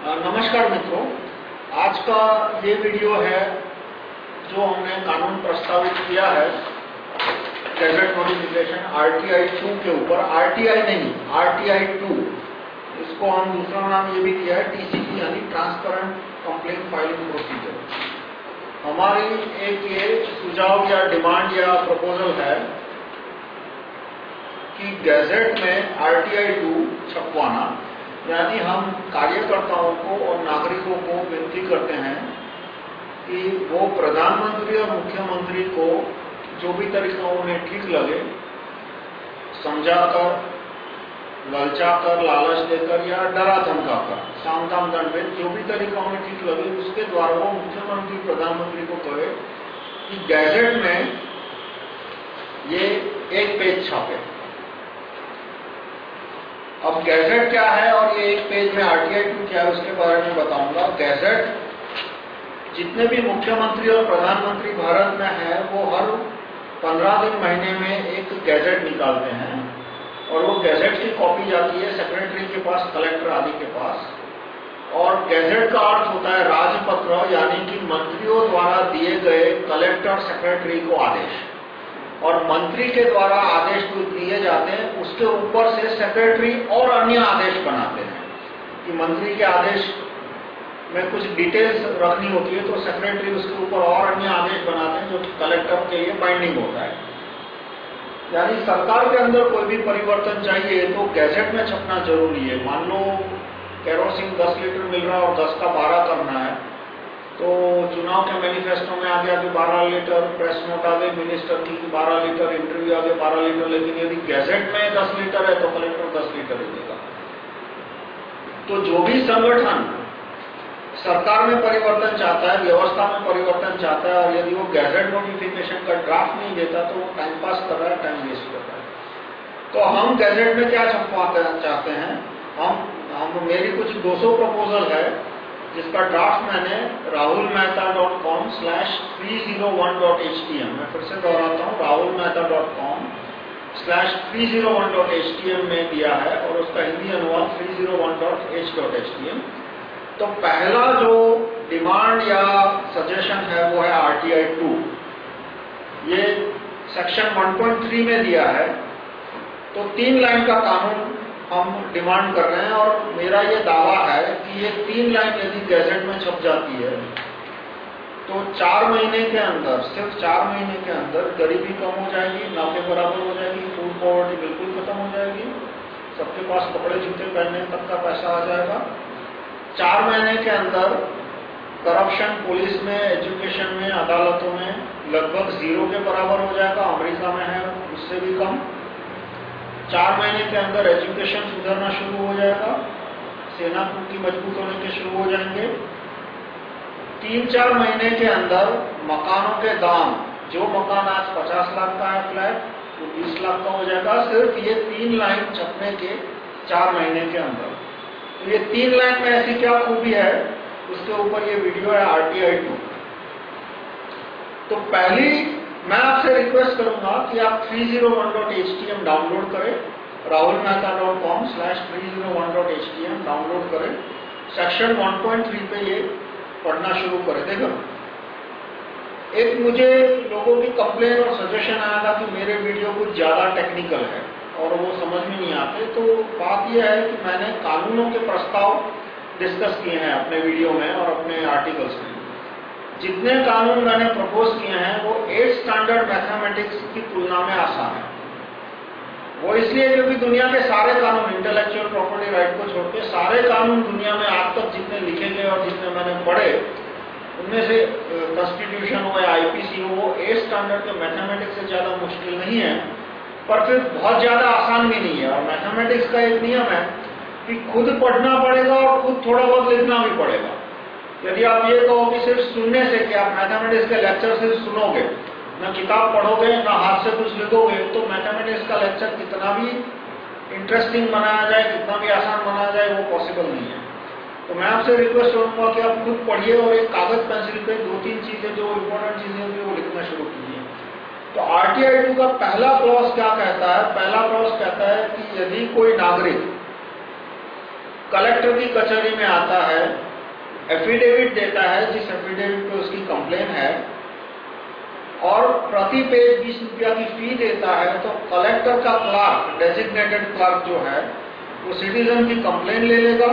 नमस्कार मित्रों, आज का ये वीडियो है जो हमने कानून प्रस्तावित किया है गैजेट नोटिफिकेशन आरटीआई 2 के ऊपर। आरटीआई नहीं, आरटीआई 2 इसको हम दूसरा नाम ये भी किया है, टीसीपी यानी ट्रांसपेरेंट कंप्लेंट फाइलिंग प्रोसीजर। हमारी एक ये सुझाव या डिमांड या प्रपोजल है कि गैजेट में आरटीआई 2 छपवाना। यानी हम कार्यकर्ताओं को और नागरिकों को विनती करते हैं कि वो प्रधानमंत्री और मुख्यमंत्री को जो भी तरीका उन्हें ठीक लगे, समझाकर, ललचाकर, लालच देकर या डरा धमकाकर सामधाम दंड में जो भी तरीका उन्हें ठीक लगे, उसके द्वारा वो मुख्यमंत्री, प्रधानमंत्री को कहे कि गैजेट में ये एक पेज छापे। अब गैजेट क्या है? और ये एक पेज में आरटीआई टू क्या है, उसके बारे में बताऊँगा। गैजेट जितने भी मुख्यमंत्री और प्रधानमंत्री भारत में है, वो हर पंद्रह दिन महीने में एक गैजेट निकालते हैं। और वो गैजेट की कॉपी जाती है सेक्रेटरी के पास, कलेक्टर आदि के पास। और गैजेट का अर्थ होता है राजपत्र, यानी कि मंत्रियों द्वारा दिए गए कलेक्टर सेक्रेटरी को आदेश। और मंत्री के द्वारा आदेश जो दिए जाते हैं, उसके ऊपर से सेक्रेटरी और अन्य आदेश बनाते हैं। कि मंत्री के आदेश में कुछ डिटेल्स रखनी होती है तो सेक्रेटरी उसके ऊपर और अन्य आदेश बनाते हैं, जो कलेक्टर के लिए बाइंडिंग होता है। यानी सरकार के अंदर कोई भी परिवर्तन चाहिए तो गैजेट में छपना ज़रूरी है। मान लो कैरोसिन 10 लीटर मिल रहा है और 10 का 12 करना है तो चुनाव के मैनिफेस्टो में आ गया कि 12 लीटर प्रेस नोट आ गए मिनिस्टर की 12 लीटर इंटरव्यू आ गए 12 लीटर, लेकिन यदि गैजेट में 10 लीटर है तो कलेक्टर 10 लीटर ही देगा। तो जो भी संगठन सरकार में परिवर्तन चाहता है, व्यवस्था में परिवर्तन चाहता है, और यदि वो गैजेट नोटिफिकेशन का ड्राफ्ट नहीं देता तो वो टाइम पास कर रहा है टाइम वेस्ट कर रहा है। तो हम गैजेट में क्या छपवाते चाहते हैं? हम हम, मेरी कुछ 200 प्रपोजल है जिसका ड्राफ्ट मैंने Rahul Mehta dot com slash three zero one dot H T M मैं फिर से दोहराता हूँ Rahul Mehta dot com slash three zero one dot H T M में दिया है और उसका हिंदी अनुवाद three zero one dot H dot H T M तो पहला जो डिमांड या सजेशन है, वो है आर टी आई टू ये सेक्शन 1.3 में दिया है। तो तीन लाइन का कानून हम डिमांड कर रहे हैं और मेरा ये दावा है कि ये तीन लाइन यदि गैजेट में छप जाती है तो चार महीने के अंदर, सिर्फ़ चार महीने के अंदर गरीबी कम हो जाएगी ना के बराबर हो जाएगी फ़ूड पॉवर्टी बिल्कुल खत्म हो जाएगी, सबके पास कपड़े जूते पहनने तक का पैसा आ जाएगा। चार महीने के अंदर करप्शन पुलिस में एजुकेशन में, अदालतों में लगभग ज़ीरो के बराबर हो जाएगा, अमेरिका में है, उससे भी कम। चार महीने के अंदर एजुकेशन सुधरना शुरू हो जाएगा, सेना की मज़बूत होने के शुरू हो जाएँगे। तीन चार महीने के अंदर मकानों के दाम, जो मकान आज 50 लाख का है फ्लैट, वो 20 लाख का हो जाएगा। सिर्फ़ ये तीन लाइन छपने के चार महीने के अंदर। तो ये तीन लाइन में ऐसी क्या खूबी है? उसके ऊपर ये वीडियो है आरटीआई टू। तो पहली मैं आपसे रिक्वेस्ट करूँगा कि आप 301.htm डाउनलोड करें Rahul Mehta dot com slash three zero one dot H T M download करें सेक्शन 1.3 पे ये पढ़ना शुरू करें। देखो, एक मुझे लोगों की कंप्लेन और सजेशन आया था कि मेरे वीडियो कुछ ज़्यादा टेक्निकल है और वो समझ में नहीं आते। तो बात यह है कि मैंने कानूनों के प्रस्ताव डिस्कस किए हैं अपने वीडियो में और अपने आर्टिकल्स में। जितने कानून मैंने प्रपोज किए हैं, वो एट स्टैंडर्ड मैथमेटिक्स की तुलना में आसान है। वो इसलिए क्योंकि दुनिया के सारे कानून इंटेलेक्चुअल प्रॉपर्टी राइट को छोड़ के सारे कानून दुनिया में आज तक जितने लिखे गए और जितने मैंने पढ़े, उनमें से कॉन्स्टिट्यूशन हो या आईपीसी हो, वो एट स्टैंडर्ड के मैथमेटिक्स से ज़्यादा मुश्किल नहीं है। पर फिर बहुत ज़्यादा आसान भी नहीं है। और मैथमेटिक्स का एक नियम है कि खुद पढ़ना पड़ेगा और खुद थोड़ा बहुत लिखना भी पड़ेगा। यदि आप ये कहो कि सिर्फ़ सुनने से कि आप मैथमेटिक्स के लेक्चर सिर्फ़ सुनोगे, न किताब पढ़ोगे, न हाथ से कुछ लिखोगे तो मैथमेटिक्स का लेक्चर कितना भी इंटरेस्टिंग बनाया जाए, कितना भी आसान बनाया जाए, वो पॉसिबल नहीं है। तो मैं आपसे रिक्वेस्ट करूँगा कि आप खुद पढ़िए और एक कागज़ पेंसिल पे दो तीन चीज़ें, जो इम्पोर्टेंट चीज़ें होंगी वो लिखना शुरू कीजिए। तो आरटीआई टू का पहला क्लॉज क्या कहता है? पहला क्लॉज कहता है कि यदि कोई नागरिक कलेक्टर की कचहरी में आता है एफिडेविट देता है, जिस एफिडेविट पे उसकी कंप्लेन है, और प्रति पेज बीस रुपया की फ़ी देता है तो कलेक्टर का क्लार्क डेजिग्नेटेड क्लार्क जो है, वो सिटीजन की कंप्लेन ले लेगा,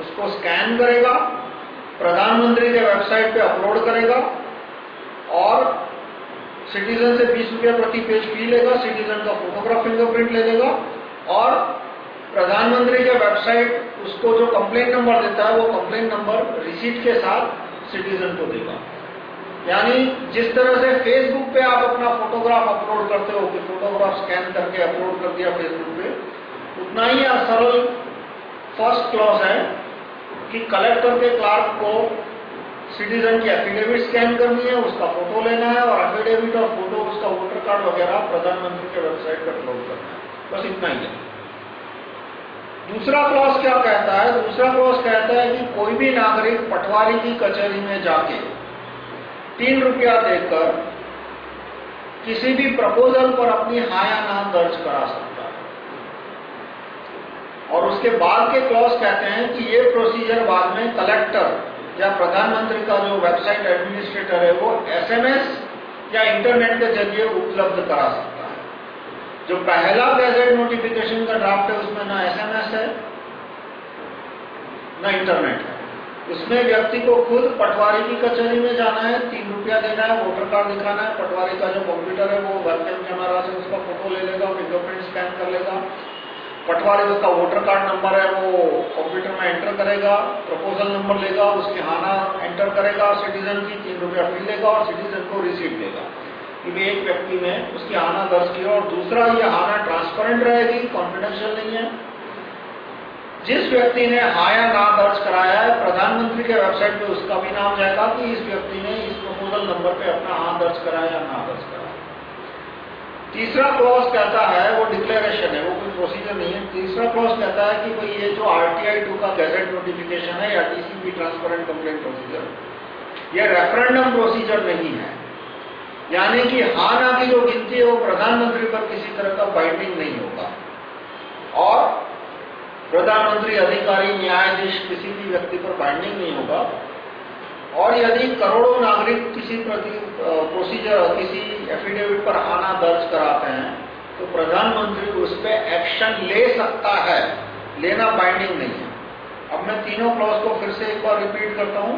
उसको स्कैन करेगा, प्रधानमंत्री के वेबसाइट पे अपलोड करेगा, और सिटीजन से बीस रुपया प्रति पेज फ़ी लेगा सिटीजन का फोटोग्राफ फिंगरप्रिंट ले लेगा, और प्रधानमंत्री के वेबसाइट उसको जो कंप्लेन नंबर देता है, वो कंप्लेन नंबर रिसीट के साथ सिटीजन को देगा। यानी जिस तरह से फेसबुक पे आप अपना फोटोग्राफ अपलोड करते हो, कि फोटोग्राफ स्कैन करके अपलोड कर दिया फेसबुक पे, उतना ही सरल फ़र्स्ट क्लॉज है कि कलेक्टर के क्लार्क को सिटीजन की एफिडेविट स्कैन करनी है, उसका फ़ोटो लेना है और एफिडेविट और फ़ोटो उसका वोटर कार्ड वगैरह प्रधानमंत्री के वेबसाइट पर अपलोड करना है। बस इतना ही है। दूसरा क्लॉज क्या कहता है? दूसरा क्लॉज कहता है कि कोई भी नागरिक पटवारी की कचहरी में जाके तीन रुपया देकर किसी भी प्रपोजल पर अपनी हाँ या ना दर्ज करा सकता है। और उसके बाद के क्लॉज कहते हैं कि ये प्रोसीजर बाद में कलेक्टर या प्रधानमंत्री का जो वेबसाइट एडमिनिस्ट्रेटर है, वो एसएमएस या इंटरनेट के ज़रिए उपलब्ध करा सकता है। जो पहला गैजेट नोटिफिकेशन का ड्राफ्ट है, उसमें ना एसएमएस है, ना इंटरनेट है। उसमें व्यक्ति को खुद पटवारी की कचहरी में जाना है, तीन रुपया देना है वोटर कार्ड दिखाना है, पटवारी का जो कंप्यूटर है, वो वेबकैम कैमरा से उसका फ़ोटो ले लेगा फिंगरप्रिंट स्कैन कर लेगा। पटवारी उसका वोटर कार्ड नंबर है, वो कंप्यूटर में एंटर करेगा प्रपोजल नंबर लेगा, उसकी हाना एंटर करेगा सिटीजन की तीन रुपया फ़ी लेगा, और सिटीजन को रिसीट देगा। कि एक व्यक्ति ने उसकी आना दर्ज किया और दूसरा ये आना ट्रांसपेरेंट रहेगी कॉन्फिडेंशियल नहीं है। जिस व्यक्ति ने हाँ या ना दर्ज कराया है, प्रधानमंत्री के वेबसाइट पे उसका भी नाम जाएगा कि इस व्यक्ति ने इस प्रपोजल नंबर पे अपना हाँ दर्ज कराया या ना दर्ज कराया। तीसरा क्लॉज कहता है, वो डिक्लेरेशन है, वो कोई प्रोसीजर नहीं है। तीसरा क्लॉज कहता है कि भाई ये जो आरटीआई टू का गैजेट नोटिफिकेशन है, या टीसीपी ट्रांसपेरेंट कंप्लेंट प्रोसीजर ये रेफरेंडम प्रोसीजर नहीं है। यानी कि हाँ ना की जो गिनती है वो प्रधानमंत्री पर किसी तरह का बाइंडिंग नहीं होगा। और प्रधानमंत्री, अधिकारी, न्यायाधीश किसी भी व्यक्ति पर बाइंडिंग नहीं होगा। और यदि करोड़ों नागरिक किसी प्रति प्रोसीजर किसी एफिडेविट पर आना दर्ज कराते हैं तो प्रधानमंत्री उस पर एक्शन ले सकता है। लेना बाइंडिंग नहीं है। अब मैं तीनों क्लॉज को फिर से एक बार रिपीट करता हूँ।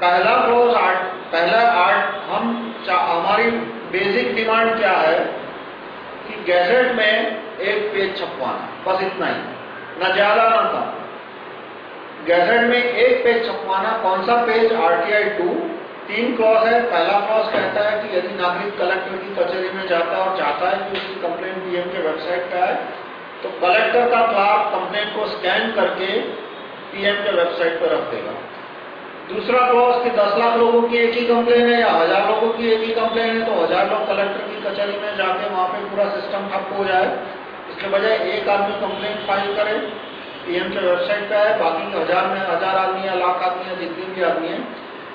पहला क्लॉज आर्ट पहला आर्ट हम हमारी बेसिक डिमांड क्या है? कि गैजेट में एक पेज छपवाना, बस इतना ही। न ज़्यादा न कम। गैजेट में एक पेज छपवाना, कौन सा पेज आरटीआई टू तीन क्लॉज है। पहला क्लॉज कहता है कि यदि नागरिक कलेक्टर की कचहरी में जाता और चाहता है कि उसकी कंप्लेंट पीएम के वेबसाइट का है तो कलेक्टर का क्लार्क कंप्लेंट को स्कैन करके पीएम के वेबसाइट पर रख देगा। दूसरा क्लॉज कि 10 लाख लोगों की एक ही कंप्लेन है या हज़ार लोगों की एक ही कंप्लेन है तो हज़ार लोग कलेक्टर की कचहरी में जाके वहाँ पे पूरा सिस्टम ठप हो जाए। इसके बजाय एक आदमी कंप्लेन फ़ाइल करे पीएम के वेबसाइट पे है बाकी हज़ार में हज़ार आदमी या लाख आदमी या जितने भी आदमी है,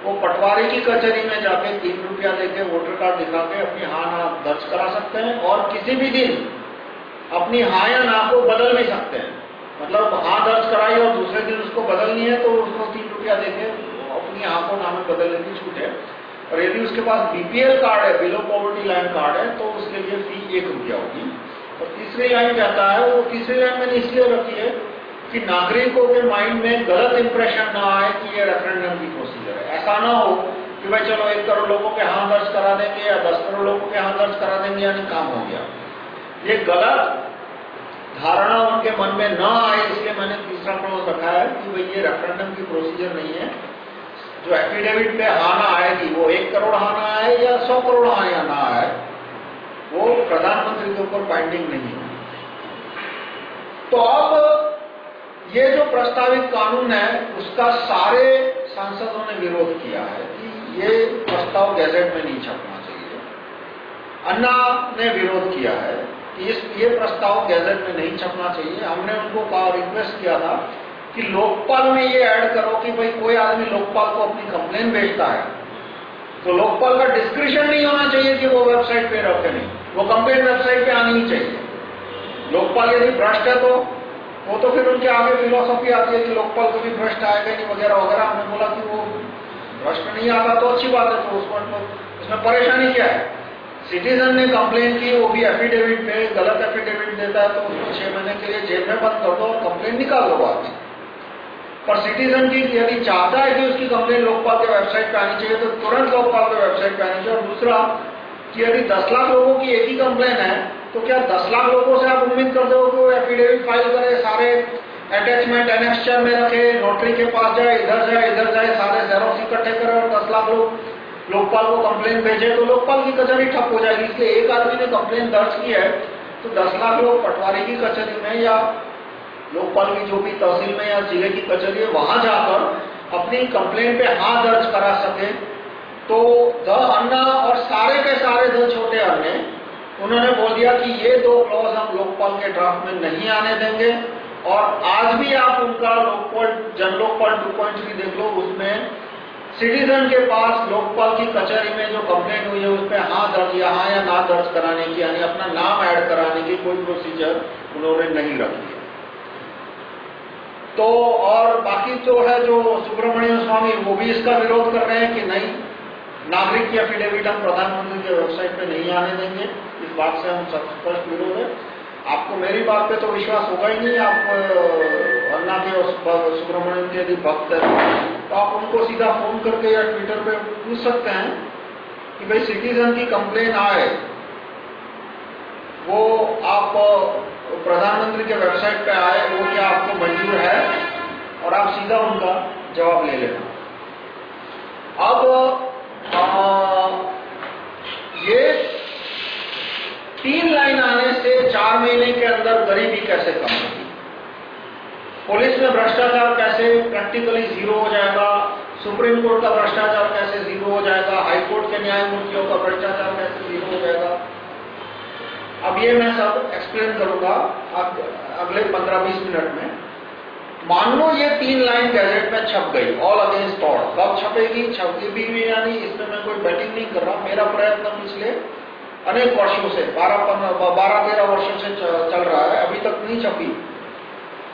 वो पटवारी की कचहरी में जाके तीन रुपया देके वोटर कार्ड दिखा के अपनी हाँ ना दर्ज करा सकते हैं और किसी भी दिन अपनी हाँ या ना को बदल भी सकते हैं। मतलब हाँ दर्ज कराई और दूसरे दिन उसको बदलनी है तो उसको तीन रुपया देके अपनी को नाम बदलने की छूट है। और यदि उसके पास बीपीएल कार्ड है बिलो पॉवर्टी लाइन कार्ड है तो उसके लिए फ़ी एक रुपया होगी। और तीसरी लाइन जाता है, वो तीसरी लाइन मैंने इसलिए रखी है कि नागरिकों के माइंड में गलत इंप्रेशन ना आए कि ये रेफरेंडम की प्रोसीजर है। ऐसा ना हो कि भाई चलो एक करोड़ लोगों के हाँ दर्ज करा देंगे या दस करोड़ लोगों के हाँ दर्ज करा देंगे, यानी काम हो गया। ये गलत धारणा उनके मन में न आए, इसलिए मैंने तीसरा क्लोज रखा है कि भाई ये रेफरेंडम की प्रोसीजर नहीं है। जो एफिडेविट पे हाना आएगी वो एक करोड़ हाना आए या सौ करोड़ हाँ या ना आए वो प्रधानमंत्री के ऊपर बाइंडिंग नहीं है। तो अब ये जो प्रस्तावित कानून है, उसका सारे सांसदों ने विरोध किया है कि ये प्रस्ताव गैजेट में नहीं छपना चाहिए। अन्ना ने विरोध किया है कि ये प्रस्ताव गैजेट में नहीं छपना चाहिए। हमने उनको कहा रिक्वेस्ट किया था कि लोकपाल में ये ऐड करो कि भाई कोई आदमी लोकपाल को अपनी कंप्लेन भेजता है। तो लोकपाल का डिस्क्रिप्शन नहीं होना चाहिए कि वो वेबसाइट पे रखे नहीं। वो कंप्लेन वेबसाइट पे आनी ही चाहिए। लोकपाल यदि भ्रष्ट है तो वो तो फिर उनके आगे फिलोसॉफी आती है कि लोकपाल को भी भ्रष्ट आएगा नहीं वगैरह वगैरह। हमने बोला कि वो भ्रष्ट नहीं आता तो अच्छी बात है तो उसको तो उसमें परेशानी क्या है? सिटीजन ने कंप्लेन की, वो भी एफिडेविट पे गलत एफिडेविट देता है तो उसको छह महीने के लिए जेल में बंद कर दो और कंप्लेन निकाल दो बाद पर सिटीजन की यदि चाहता है कि उसकी कंप्लेन लोकपाल के वेबसाइट पे आनी चाहिए तो तुरंत लोकपाल के वेबसाइट पे आनी चाहिए। और दूसरा, कि यदि दस लाख लोगों की एक ही कंप्लेन है तो क्या दस लाख लोगों से आप उम्मीद कर दो कि वो एफिडेविट फ़ाइल करे, सारे अटैचमेंट एनेक्चर में रखे नोटरी के पास जाए, इधर जाए इधर जाए, सारे जेरोक्स इकट्ठे करे और दस लाख लोग, लोकपाल को कंप्लेन भेजे तो लोकपाल की कचहरी ठप हो जाएगी। इसलिए एक आदमी ने कंप्लेन दर्ज की है तो दस लाख लोग पटवारी की कचहरी में या लोकपाल की जो भी तहसील में या ज़िले की कचहरी है, वहाँ जाकर अपनी कंप्लेन पे हाथ दर्ज करा सके। तो द अन्ना और सारे के सारे द छोटे अन्ने, उन्होंने बोल दिया कि ये दो क्लॉज हम लोकपाल के ड्राफ्ट में नहीं आने देंगे और आज भी आप उनका लोकपाल जन लोकपाल 2.3 देख लो, उसमें सिटीजन के पास लोकपाल की कचहरी में जो कंप्लेंट हुई है उस पर हाँ दर्ज या हाँ या ना दर्ज कराने की, यानी अपना नाम ऐड कराने की कोई प्रोसीजर उन्होंने नहीं रखी तो और बाकी जो है जो सुब्रमण्यम स्वामी, वो भी इसका विरोध कर रहे हैं कि नहीं, नागरिक की एफिडेविट हम प्रधानमंत्री के वेबसाइट पे नहीं आने देंगे। इस बात से हम सब स्पष्ट विरोध है। आपको मेरी बात पे तो विश्वास होगा ही नहीं, आप अन्ना के सुब्रमण्यम के यदि भक्त है तो आप उनको सीधा फ़ोन करके या ट्विटर पे पूछ सकते हैं कि भाई सिटीजन की कंप्लेन आए। वो आप प्रधानमंत्री के वेबसाइट पे आए, वो क्या आपको मंजूर है? और आप सीधा उनका जवाब ले लेना। अब ये तीन लाइन आने से चार महीने के अंदर गरीबी कैसे कम होगी? पुलिस में भ्रष्टाचार कैसे प्रैक्टिकली ज़ीरो हो जाएगा? सुप्रीम कोर्ट का भ्रष्टाचार कैसे ज़ीरो हो जाएगा? हाई कोर्ट के न्यायमूर्तियों का भ्रष्टाचार कैसे ज़ीरो हो जाएगा? ये मैं सब एक्सप्लेन करूँगा अगले 15-20 मिनट में। मान लो ये तीन लाइन गैजेट में छप गई ऑल अगेंस्ट ऑल कब छपेगी? छपी भी यानी इसमें मैं कोई बैटिंग नहीं कर रहा मेरा प्रयत्न पिछले अनेक वर्षों से, बारह बारह, तेरह वर्षों से चल रहा है, अभी तक नहीं छपी।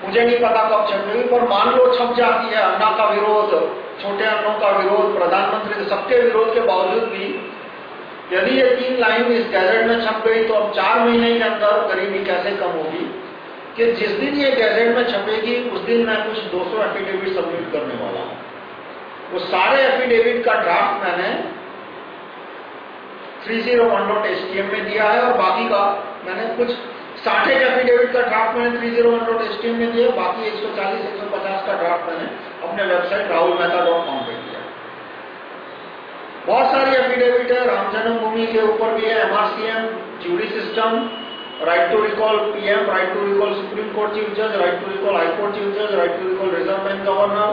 मुझे नहीं पता कब छपेगी, पर मान लो छप जाती है, अन्ना का विरोध, छोटे अन्नों का विरोध, प्रधानमंत्री सबके विरोध के बावजूद भी यदि ये तीन लाइन इस गैजेट में छप गई तो अब चार महीने के अंदर गरीबी कैसे कम होगी? कि जिस दिन ये गैजेट में छपेगी, उस दिन मैं कुछ 200 एफिडेविट सबमिट करने वाला हूँ। वो सारे एफिडेविट का ड्राफ्ट मैंने 301.htm में दिया है, और बाकी का मैंने कुछ साठ एक एफिडेविट का ड्राफ्ट मैंने 301.htm में दिया, बाकी 140 150 का ड्राफ्ट मैंने अपने website Rahul Mehta dot com पर दिया। बहुत सारी एफिडेविट राम जन्मभूमि के ऊपर भी है MRCM jury system right to recall PM, right to recall Supreme Court Chief Judge, right to recall High Court Chief Judge, right to recall Reserve Bank Governor,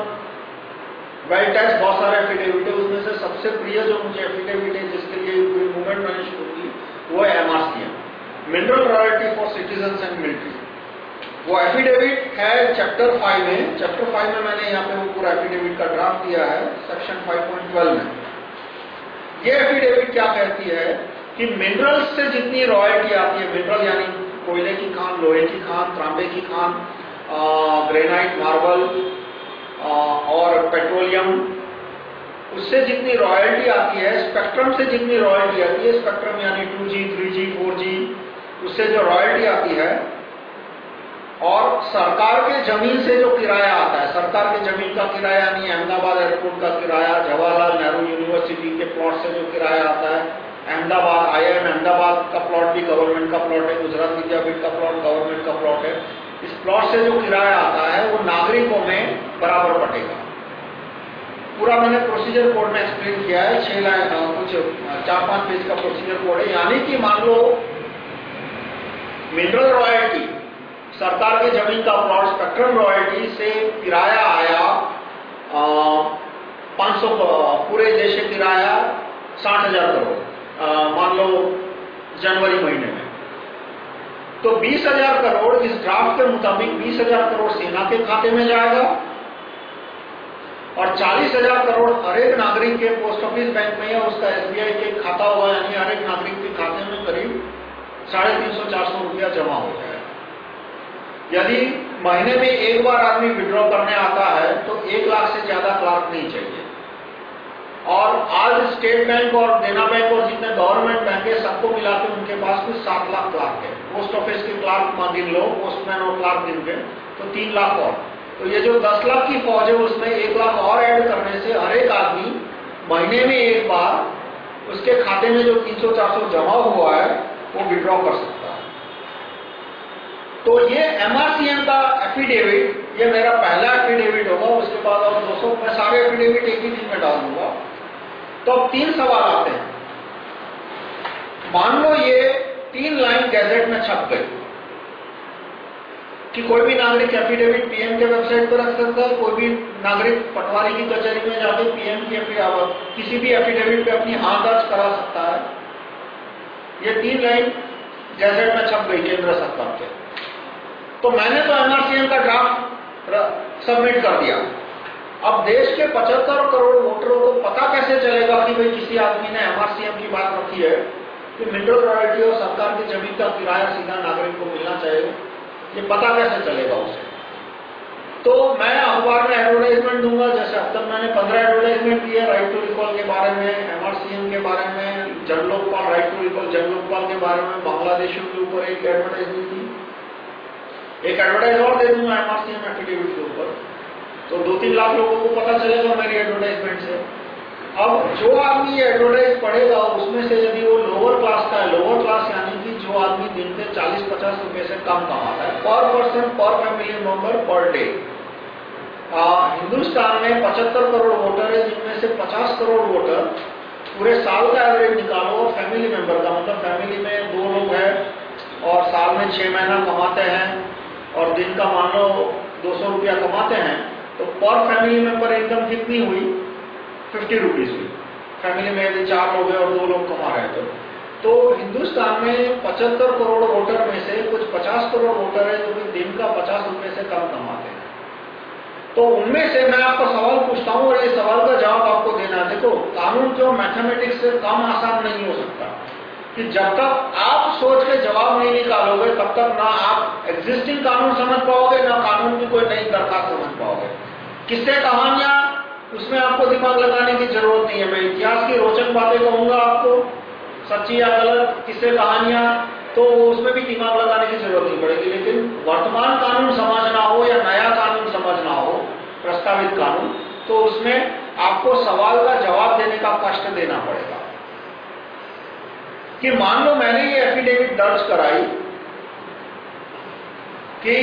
well tax बहुत सारे एफिडेविट है उसमें से सबसे प्रिय जो मुझे एफिडेविट है जिसके लिए पूरी मूवमेंट मैंने शुरू की वो है MRCM mineral royalty for citizen and military वो एफिडेविट है चैप्टर फाइव में। चैप्टर फाइव में मैंने यहाँ पे वो पूरा एफिडेविट का ड्राफ्ट दिया है सेक्शन 5.12 में। ये एफिडेविट क्या कहती है कि मिनरल्स से जितनी रॉयल्टी आती है मिनरल यानी कोयले की खान लोहे की खान तांबे की खान ग्रेनाइट मार्बल और पेट्रोलियम उससे जितनी रॉयल्टी आती है स्पेक्ट्रम से जितनी रॉयल्टी आती है स्पेक्ट्रम यानी 2G, 3G, 4G उससे जो रॉयल्टी आती है और सरकार के ज़मीन से जो किराया आता है, सरकार के ज़मीन का किराया नहीं अहमदाबाद एयरपोर्ट का किराया, जवाहरलाल नेहरू यूनिवर्सिटी के प्लॉट से जो किराया आता है, अहमदाबाद, आईआईएम अहमदाबाद का प्लॉट भी गवर्नमेंट का प्लॉट है, गुजरात विद्यापीठ का प्लॉट गवर्नमेंट का प्लॉट है। इस प्लॉट से जो किराया आता है, वो नागरिकों में बराबर पटेगा पूरा मैंने प्रोसीजर कोड में एक्सप्लेन किया है, छह लाइन कुछ चार पाँच पेज का प्रोसीजर कोड है। यानी कि मान लो मिनरल रॉयल्टी सरकार के ज़मीन का प्लॉट स्पेक्ट्रम रॉयल्टी से किराया आया पाँच सौ पूरे देश से किराया साठ हज़ार करोड़ मान लो जनवरी महीने में। तो बीस हज़ार करोड़ इस ड्राफ्ट के मुताबिक बीस हज़ार करोड़ सेना के खाते में जाएगा और चालीस हज़ार करोड़ हर एक नागरिक के पोस्ट ऑफ़िस बैंक में या उसका एसबीआई के खाता होगा, यानी हर एक नागरिक के खाते में करीब साढ़े तीन सौ चार सौ रुपया जमा हो जाएगा। यदि महीने में एक बार आदमी विड्रॉ करने आता है तो एक लाख से ज़्यादा क्लार्क नहीं चाहिए। और आज स्टेट बैंक और देना बैंक और जितने गवर्नमेंट बैंक है, सबको मिला के उनके पास कुछ सात लाख क्लार्क है। पोस्ट ऑफ़िस के क्लार्क गिन लो पोस्टमैन और क्लार्क गिन के तो तीन लाख और। तो ये जो दस लाख की फौज है, उसमें एक लाख और ऐड करने से हर एक आदमी महीने में एक बार उसके खाते में जो तीन सौ, चार सौ जमा हुआ है, वो विड्रॉ कर सकता है। तो ये एमआरसीएम का एफिडेविट ये मेरा पहला एफिडेविट होगा, उसके बाद और दोस्तों मैं सारे एफिडेविट एक ही दिन में डाल दूँगा। तो अब तीन सवाल आते हैं। मान लो ये तीन लाइन गैजेट में छप गई, कि कोई भी नागरिक एफिडेविट पीएम के वेबसाइट पर रख सकता है, कोई भी नागरिक पटवारी की कचहरी में जाके पीएम की किसी भी एफिडेविट पे अपनी हाथ दर्ज करा सकता है। ये तीन लाइन गैजेट में छप गई केंद्र सरकार के। तो मैंने तो एमआरसीएम का ड्राफ्ट सबमिट कर दिया। अब देश के 75 करोड़ वोटरों को पता कैसे चलेगा कि भाई किसी आदमी ने एमआरसीएम की बात रखी है कि मिनरल रॉयल्टी और सरकार की ज़मीन का किराया सीधा नागरिक को मिलना चाहिए? ये पता कैसे चलेगा उसे? तो मैं अखबार में एडवर्टाइजमेंट दूँगा, जैसे अब तक मैंने पंद्रह एडवर्टाइजमेंट दिए राइट टू रिकॉल के बारे में एमआरसीएम के बारे में जन लोकपाल राइट टू रिकॉल जन लोकपाल के बारे में बांग्लादेशियों के ऊपर एक एडवर्टाइजमेंट दी एक एडवर्टाइज और दे दूँगा एमआरसीएम एफिडेविट के ऊपर तो दो तीन लाख लोगों को पता चलेगा मेरी एडवर्टाइजमेंट से। अब जो आदमी ये एडवर्टाइज पढ़ेगा, उसमें से यदि वो लोअर क्लास का है लोअर क्लास यानी कि जो आदमी दिन के 40-50 रुपए से कम कमाता है per person per family member per day Hindustan में 75 करोड़ वोटर है, जिनमें से 50 करोड़ वोटर पूरे साल का एवरेज निकालो और फैमिली मेंबर का मतलब फैमिली में दो लोग हैं और साल में छह महीना कमाते हैं। और दिन का मान लो दो सौ रुपया कमाते हैं तो पर फैमिली मेंबर इनकम कितनी हुई फिफ्टी रुपीज़ हुई। फैमिली में यदि चार लोग हैं और दो लोग कमा रहे तो। तो हिंदुस्तान में 75 करोड़ वोटर में से कुछ 50 करोड़ वोटर है जो कि दिन का 50 रुपए से कम कमाते हैं। तो उनमें से मैं आपको सवाल पूछता हूँ, और ये सवाल का जवाब आपको देना देखो, कानून जो मैथमेटिक्स से कम आसान नहीं हो सकता। कि जब तक आप सोच के जवाब नहीं निकालोगे, तब तक ना आप एग्जिस्टिंग कानून समझ पाओगे, ना कानून की कोई नई दरखास्त समझ पाओगे। किससे कहानियाँ उसमें आपको दिमाग लगाने की ज़रूरत नहीं है। मैं इतिहास की रोचक बातें कहूँगा आपको, सच्ची या गलत किससे कहानियाँ तो उसमें भी दिमाग लगाने की ज़रूरत नहीं पड़ेगी। लेकिन वर्तमान कानून समझना हो या नया कानून समझना हो, प्रस्तावित कानून तो उसमें आपको सवाल का जवाब देने का कष्ट देना पड़ेगा। कि मान लो मैंने ये एफिडेविट दर्ज कराई कि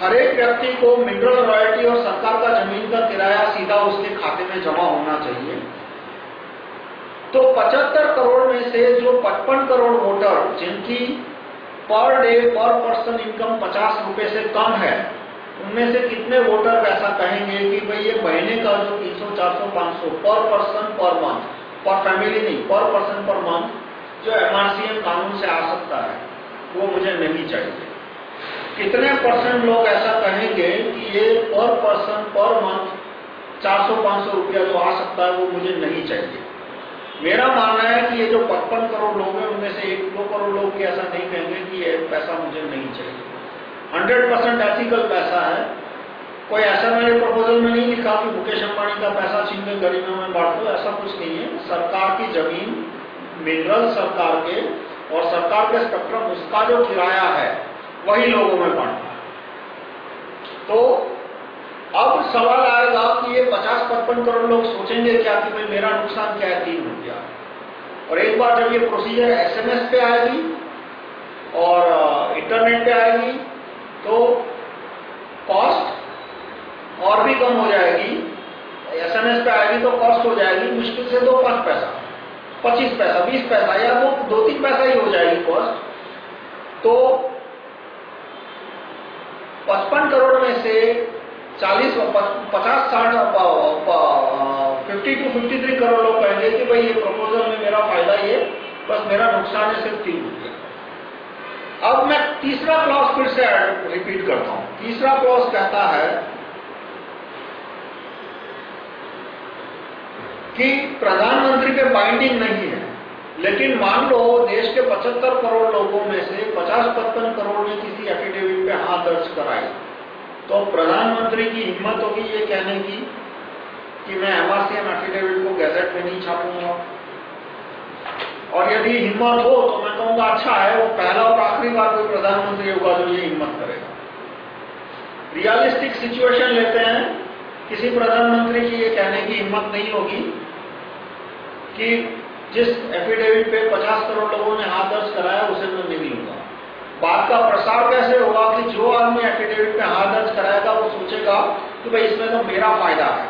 हर एक व्यक्ति को मिनरल रॉयल्टी और सरकार का ज़मीन का किराया सीधा उसके खाते में जमा होना चाहिए। तो 75 करोड़ में से जो 55 करोड़ वोटर जिनकी पर डे पर पर्सन इनकम 50 रुपए से कम है उनमें से कितने वोटर ऐसा कहेंगे कि भाई ये महीने का जो 300, 400, 500 पर पर्सन पर मंथ पर फैमिली नहीं पर पर्सन पर मंथ जो एमआरसीएम कानून से आ सकता है, वो मुझे नहीं चाहिए। कितने परसेंट लोग ऐसा कहेंगे कि ये पर पर्सन पर मंथ 400-500 रुपया जो आ सकता है, वो मुझे नहीं चाहिए। मेरा मानना है कि ये जो पचपन करोड़ लोग हैं, उनमें से एक दो करोड़ लोग भी ऐसा नहीं कहेंगे कि ये पैसा मुझे नहीं चाहिए। हंड्रेड परसेंट एथिकल पैसा है। कोई ऐसा मेरे प्रपोजल में नहीं लिखा कि मुकेश अंबानी का पैसा छीन के गरीबों में बांट दो, ऐसा कुछ नहीं है। सरकार की ज़मीन मिनरल सरकार के और सरकार के स्पेक्ट्रम, उसका जो किराया है, वही लोगों में है। तो अब सवाल आएगा कि ये 50-55 करोड़ लोग सोचेंगे क्या कि भाई मेरा नुकसान क्या है, तीन रुपया और एक बार जब ये प्रोसीजर एसएमएस पे आएगी और इंटरनेट पे आएगी तो कॉस्ट और भी कम हो जाएगी। एसएमएस पे आएगी तो कॉस्ट हो जाएगी, मुश्किल से दो पाँच पैसा। पच्चीस पैसा बीस पैसा या वो दो तीन पैसा ही हो जाएगी कॉस्ट तो पचपन करोड़ में से चालीस पचास साठ fifty two fifty three crore लोग कहेंगे कि भाई ये प्रपोजल में मेरा फ़ायदा ये, बस मेरा नुकसान है सिर्फ़ तीन रुपया। अब मैं तीसरा क्लॉज फिर से रिपीट करता हूँ। तीसरा क्लॉज कहता है कि प्रधानमंत्री पे बाइंडिंग नहीं है। लेकिन मान लो, देश के 75 करोड़ लोगों में से 50-55 करोड़ ने किसी एफिडेविट पे हाथ दर्ज कराए। तो प्रधानमंत्री की हिम्मत होगी ये कहने की कि मैं एमआरसीएम एफिडेविट को गैजेट में नहीं छापूँगा। और यदि हिम्मत हो तो मैं कहूँगा अच्छा है, वो पहला और आखिरी बार कोई प्रधानमंत्री होगा जो ये हिम्मत करेगा। रियलिस्टिक सिचुएशन लेते हैं। किसी प्रधानमंत्री की ये कहने की हिम्मत नहीं होगी। कि जिस एफिडेविट पे 50 करोड़ लोगों ने हाथ दर्ज कराया उसे मैं नहीं लूँगा। बात का प्रसार कैसे होगा कि जो आदमी एफिडेविट पे हाथ दर्ज कराएगा वो सोचेगा कि भाई इसमें तो मेरा फ़ायदा है।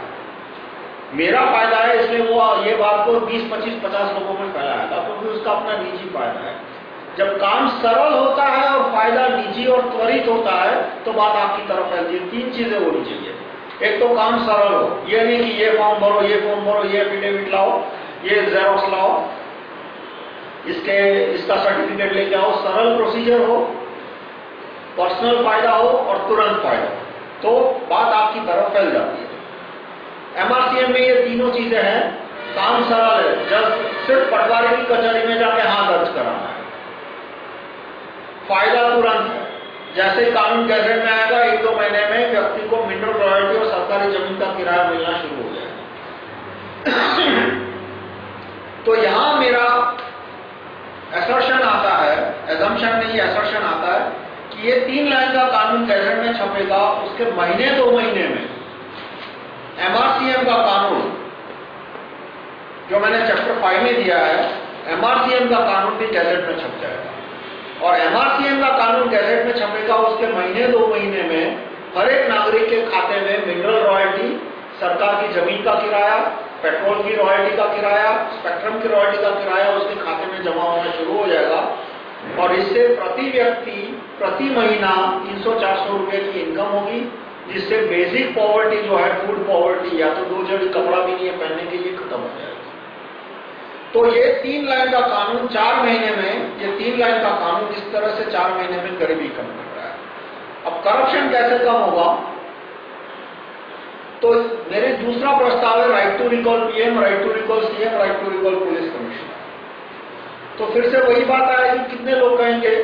मेरा फ़ायदा है इसलिए वो ये बात को 20, 25, 50 लोगों में फैलाएगा तो फिर उसका अपना निजी फ़ायदा है। जब काम सरल होता है और फ़ायदा निजी और त्वरित होता है तो बात आपकी तरफ़ फैलती है। तीन चीज़ें होनी चाहिए। एक तो काम सरल हो ये नहीं कि ये फॉर्म भरो ये फॉर्म भरो ये एफिडेविट लाओ। ये जेरोक्स लाओ इसके, इसका सर्टिफिकेट लेके आओ। सरल प्रोसीजर हो पर्सनल फ़ायदा हो और तुरंत फ़ायदा तो बात आपकी तरफ़ फैल जाती है। एमआरसीएम में ये तीनों चीज़ें हैं। काम सरल है। जब सिर्फ़ पटवारी की कचहरी में जाके हाथ दर्ज कराना है। फ़ायदा तुरंत है। जैसे कानून गैजेट में आएगा, एक दो महीने में व्यक्ति को मिनरल रॉयल्टी और सरकारी ज़मीन का किराया मिलना शुरू हो जाएगा। तो यहाँ मेरा एसर्शन आता है एजम्पन नहीं एसर्शन आता है कि ये तीन लाइन का कानून गैजेट में छपेगा, उसके महीने दो महीने में। एमआरसीएम का कानून, जो मैंने चैप्टर फाइव में दिया है एमआरसीएम का कानून भी गैजेट में छप जाएगा। और एमआरसीएम का कानून गैजेट में छपेगा, उसके महीने दो महीने में हर एक नागरिक के खाते में मिनरल रॉयल्टी सरकार की ज़मीन का किराया पेट्रोल की रॉयल्टी का किराया, स्पेक्ट्रम की रॉयल्टी का किराया उसके खाते में जमा होना शुरू हो जाएगा। और इससे प्रति व्यक्ति, प्रति महीना 300-400 रुपए की इनकम होगी, जिससे बेसिक पॉवर्टी जो है फ़ूड पॉवर्टी या तो दो जड़ी कपड़ा भी नहीं है, पहनने के लिए खत्म हो जाएगा। तो ये तीन लाइन का कानून चार महीने में, ये तीन लाइन का कानून इस तरह से चार महीने में गरीबी कम कर रहा है। अब करप्शन कैसे कम होगा? तो मेरे दूसरा प्रस्ताव है right to recall PM right to recall CM right to recall police commissioner तो फिर से वही बात आएगी कितने लोग कहेंगे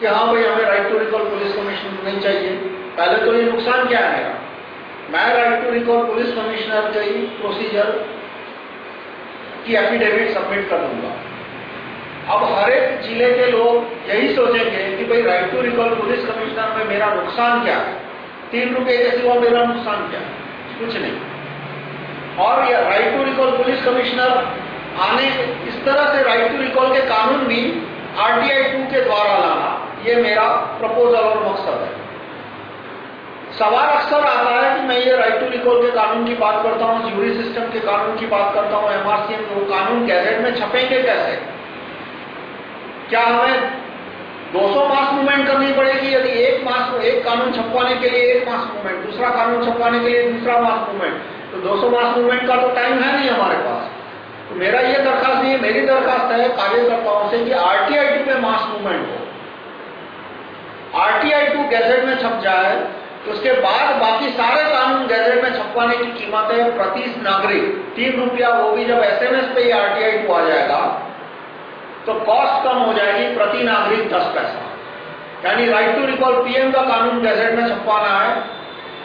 कि हाँ भाई, हमें right to recall police commissioner नहीं चाहिए। पहले तो ये नुकसान क्या है? मैं right to recall police commissioner का ही प्रोसीजर की एफिडेविट सबमिट कर दूँगा। अब हर एक ज़िले के लोग यही सोचेंगे कि भाई right to recall police commissioner में मेरा नुकसान क्या है? तीन रुपए के सिवा मेरा नुकसान क्या है? कुछ नहीं। और यह right to recall police commissioner आने, इस तरह से राइट टू रिकॉल के कानून भी आरटीआई टू के द्वारा लाना, ये मेरा प्रपोजल और मकसद है। सवाल अक्सर आता है कि मैं ये राइट टू रिकॉल के कानून की बात करता हूँ ज्यूरी सिस्टम के कानून की बात करता हूँ एमआरसीएम वो कानून गैजेट में छपेंगे कैसे? क्या हमें 200 मास मूवमेंट करनी पड़ेगी यदि एक मास एक कानून छपवाने के लिए एक मास मूवमेंट, दूसरा कानून छपवाने के लिए दूसरा मास मूवमेंट तो 200 मास मूवमेंट का तो टाइम है नहीं हमारे पास। तो मेरा ये दरखास्त नहीं मेरी दरखास्त है कार्यकर्ताओं से कि आरटीआई पे मास मूवमेंट हो। आरटीआई टू गैजेट में छप जाए तो उसके बाद बाकी सारे कानून गैजेट में छपवाने की कीमत है प्रति नागरिक। तीन रुपया भी जब एसएमएस पे ही आरटीआई टू आ जाएगा तो कॉस्ट कम हो जाएगी, प्रति नागरिक दस पैसा। यानी राइट टू रिकॉल पीएम का कानून गैजेट में छपवाना है।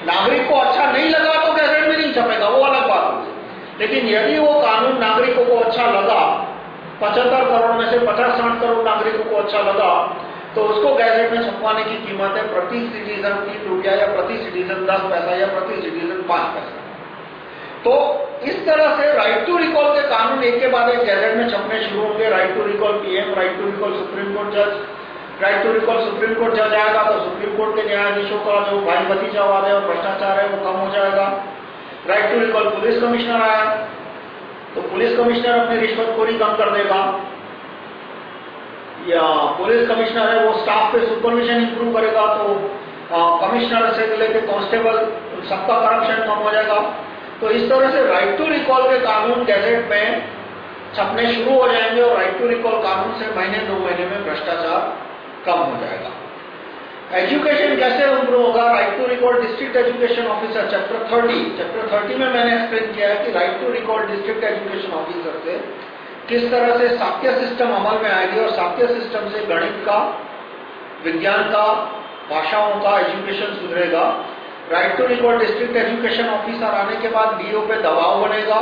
नागरिक को अच्छा नहीं लगा तो गैजेट में नहीं छपेगा, वो अलग बात होगी लेकिन यदि वो कानून नागरिकों को अच्छा लगा, पचहत्तर करोड़ में से पचास साठ करोड़ नागरिकों को अच्छा लगा तो उसको गैजेट में छपवाने की कीमत है प्रति सिटीजन तीन रुपया या प्रति सिटीजन दस पैसा या प्रति सिटीजन पाँच पैसा। तो इस तरह से राइट टू रिकॉल के कानून एक के बाद एक गैजेट में छपने शुरू होंगे right to recall PM right to recall supreme court जज right to recall supreme court जज आएगा तो सुप्रीम कोर्ट के न्यायाधीशों का जो भाई भतीजावाद है और भ्रष्टाचार है, वो कम हो जाएगा। Right to recall police commissioner आया तो पुलिस कमिश्नर अपनी रिश्वतखोरी कम कर देगा। या पुलिस कमिश्नर है, वो स्टाफ पे सुपरविजन इंप्रूव करेगा तो कमिश्नर से लेकर कांस्टेबल सबका करप्शन कम हो जाएगा। तो इस तरह से राइट टू रिकॉल के कानून गैजेट में छपने शुरू हो जाएँगे और राइट टू रिकॉल कानून से महीने, दो महीने में भ्रष्टाचार कम हो जाएगा। एजुकेशन कैसे इम्प्रूव होगा? Right to recall district education officer chapter 30 chapter 30 में मैंने एक्सप्लेन किया है कि right to recall district education officer से किस तरह से साक्य सिस्टम अमल में आएगी और साक्य सिस्टम से गणित का, विज्ञान का, भाषाओं का एजुकेशन सुधरेगा। Right to record district education officer आने के बाद डीओ पे दबाव बनेगा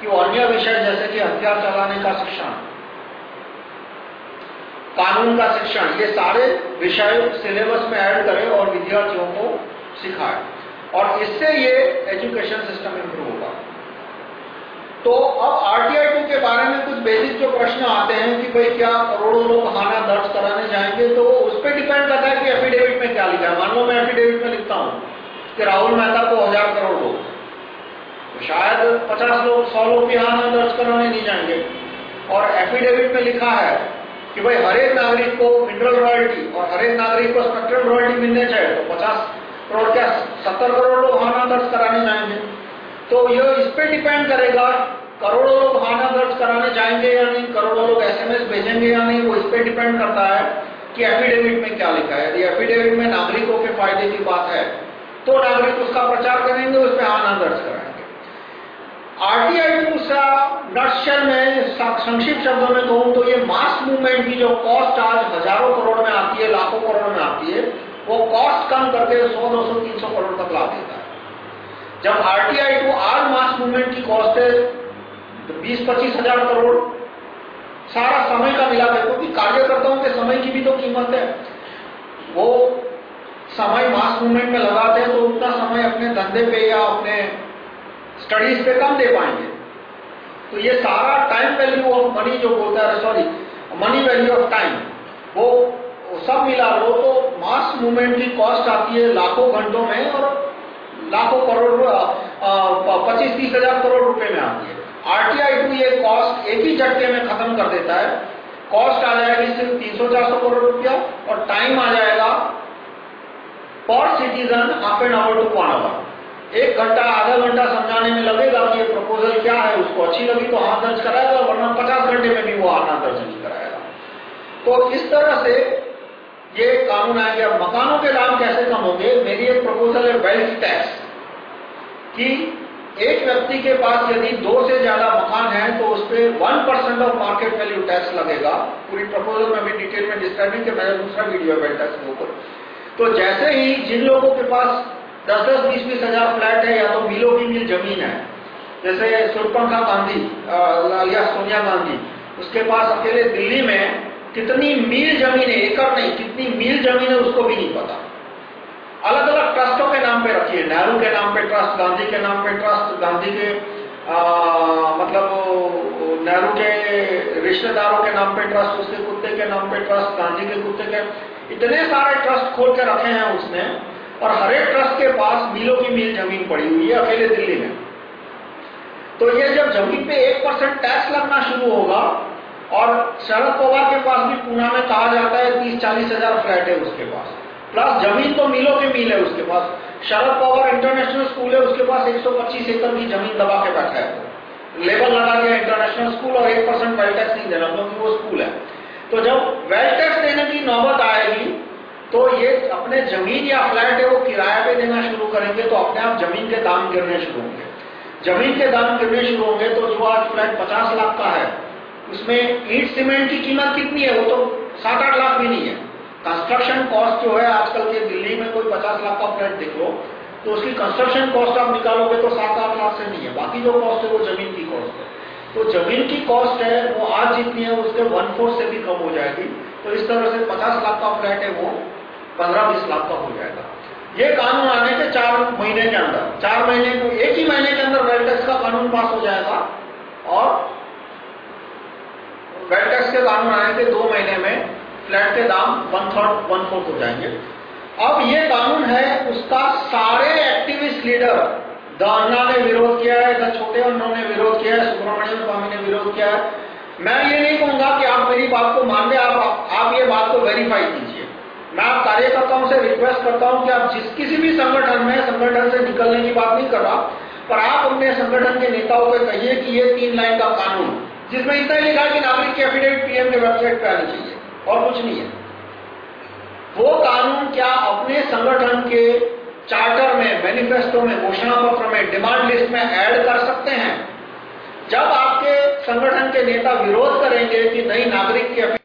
कि अन्य विषय जैसे कि हथियार चलाने का शिक्षण, कानून का शिक्षण, ये सारे विषय सिलेबस में ऐड करें और विद्यार्थियों को सिखाए। और इससे ये एजुकेशन सिस्टम इंप्रूव होगा। तो अब आरटीआई टू के बारे में कुछ बेसिक जो प्रश्न आते हैं कि भाई क्या करोड़ों लोग हाना दर्ज कराने जाएँगे तो उस पर डिपेंड करता है कि एफिडेविट में क्या लिखा है। मान लो मैं एफिडेविट में लिखता हूँ। कि राहुल मेहता को हज़ार करोड़ लोग तो शायद पचास लोग, सौ लोग भी हाना दर्ज कराने नहीं जाएँगे। और एफिडेविट में लिखा है कि भाई हर एक नागरिक को मिनरल रॉयल्टी और हर एक नागरिक को स्पेक्ट्रल रॉयल्टी मिलने चाहिए। तो पचास करोड़ क्या सत्तर करोड़ लोग हाना दर्ज कराने जाएँगे? तो ये इस पे डिपेंड करेगा, करोड़ों लोग हाना दर्ज कराने जाएँगे या नहीं, करोड़ों लोग एसएमएस भेजेंगे या नहीं, वो इस पर डिपेंड करता है कि एफिडेविट में क्या लिखा है। यदि एफिडेविट में नागरिकों के फ़ायदे की बात है तो नागरिक उसका प्रचार करेंगे उस पर हाना दर्ज कराएँगे। आरटीआई टू सा नक्शल में संक्षिप्त शब्दों में कहूँ तो ये मास मूवमेंट की जो कॉस्ट आज हज़ारों करोड़ में आती है, लाखों करोड़ में आती है, वो कॉस्ट कम करके सौ, दो सौ, तीन सौ करोड़ तक ला देता है। जब आरटीआई टू आज मास मूवमेंट की कॉस्ट है बीस, पच्चीस हज़ार करोड़। सारा समय का मिला के क्योंकि कार्यकर्ताओं के समय की भी तो कीमत है। वो समय मास मूवमेंट में लगाते हैं तो उतना समय अपने धंधे पे या अपने स्टडीज़ पे कम दे पाएँगे। तो ये सारा टाइम वैल्यू ऑफ़ मनी जो बोलता है sorry money value of time वो सब मिला लो तो मास मूवमेंट की कॉस्ट आती है लाखों घंटों में और लाखों करोड़ पच्चीस तीस हज़ार करोड़ रुपए में आती है। आरटीआई टू ये कॉस्ट एक ही झटके में खत्म कर देता है। कॉस्ट आ जाएगी सिर्फ़ तीन सौ चार सौ करोड़ रुपया और टाइम आ जाएगा per citizen half an hour to one hour एक घंटा, आधा घंटा समझाने में लगेगा कि ये प्रपोजल क्या है, उसको अच्छी लगी तो हाथ दर्ज कराएगा, वरना पचास घंटे में भी वो हाथ दर्ज नहीं कराएगा। तो इस तरह से ये कानून आएँगे। अब मकानों के दाम कैसे कम होंगे? मेरी एक प्रपोजल है वेल्थ टैक्स कि एक व्यक्ति के पास यदि दो से ज़्यादा मकान है तो उस पर one percent of market value tax लगेगा। पूरी प्रपोजल में अभी डिटेल में डिस्क्राइब नहीं कि मेरा दूसरा वीडियो है वेल्थ टैक्स के ऊपर। तो जैसे ही जिन लोगों के पास दस दस बीस बीस हज़ार फ्लैट है या तो मिलों की मिल ज़मीन है जैसे सुरपंखा गांधी या सोनिया गांधी उसके पास अकेले दिल्ली में कितनी मील ज़मीन है एकड़ नहीं कितनी मील ज़मीन है उसको भी नहीं पता। अलग अलग ट्रस्टों के नाम पे रखी है नेहरू के नाम पे ट्रस्ट गांधी के नाम पे ट्रस्ट गांधी के आ, मतलब नेहरू के रिश्तेदारों के नाम पे ट्रस्ट उसके कुत्ते के नाम पे ट्रस्ट गांधी के कुत्ते के इतने सारे ट्रस्ट खोल के रखे हैं उसने, और हर एक ट्रस्ट के पास मीलों की मील ज़मीन पड़ी हुई है, अकेले दिल्ली में। तो ये जब ज़मीन पे एक परसेंट टैक्स लगना शुरू होगा, और शरद पवार के पास भी पूना में कहा जाता है तीस चालीस हज़ार फ्लैट है उसके पास। प्लस ज़मीन तो मीलों की मिल है उसके पास। शरद पवार इंटरनेशनल स्कूल है, उसके पास 125 एकड़ की ज़मीन दबा के बैठा है। लेवल लगा दिया इंटरनेशनल स्कूल, और एक परसेंट टैक्स नहीं देना, क्योंकि वो स्कूल है। तो जब वेल टैक्स देने की नौबत आएगी तो ये अपने ज़मीन या फ्लैट है, वो किराया पे देना शुरू करेंगे तो अपने आप ज़मीन के दाम गिरने शुरू होंगे। ज़मीन के दाम गिरने शुरू होंगे तो जो आज फ्लैट पचास लाख का है, उसमें ईट सीमेंट की कीमत कितनी है? वो तो सात आठ लाख भी नहीं है। कंस्ट्रक्शन कॉस्ट जो है, आजकल के दिल्ली में कोई पचास लाख का फ्लैट देख तो उसकी कंस्ट्रक्शन कॉस्ट आप निकालोगे तो सात आठ लाख से नहीं है। बाकी जो कॉस्ट है, वो ज़मीन की कॉस्ट है। तो ज़मीन की कॉस्ट है, वो आज जितनी है, उसके वन फोर्थ से भी कम हो जाएगी। तो इस तरह से पचास लाख का फ्लैट है वो पंद्रह बीस लाख का हो जाएगा। ये कानून आने के चार महीने के अंदर, चार महीने को एक ही महीने के अंदर वेल टैक्स का कानून पास हो जाएगा और वेल टैक्स के कानून आने के दो महीने में फ्लैट के दाम वन थर्ड वन फोर्थ हो जाएँगे। अब ये कानून है, उसका सारे एक्टिविस्ट लीडर द अन्ना ने विरोध किया है द छोटे अन्ना ने विरोध किया है, सुब्रमण्यम स्वामी ने विरोध किया है। मैं ये नहीं कहूँगा कि आप मेरी बात को मान लें आप आप ये बात को वेरीफाई कीजिए। मैं आप कार्यकर्ताओं से रिक्वेस्ट करता हूँ कि आप जिस, किसी भी संगठन में, संगठन से निकलने की बात नहीं कर रहा, पर आप अपने संगठन के नेताओं को कहिए कि ये तीन लाइन का कानून, जिसमें इतना ही लिखा है कि नागरिक की एफिडेविट पीएम के वेबसाइट पर आनी चाहिए, और कुछ नहीं है। वो कानून क्या अपने संगठन के चार्टर में मैनिफेस्टो में, घोषणा पत्र में डिमांड लिस्ट में ऐड कर सकते हैं। जब आपके संगठन के नेता विरोध करेंगे कि नई नागरिक की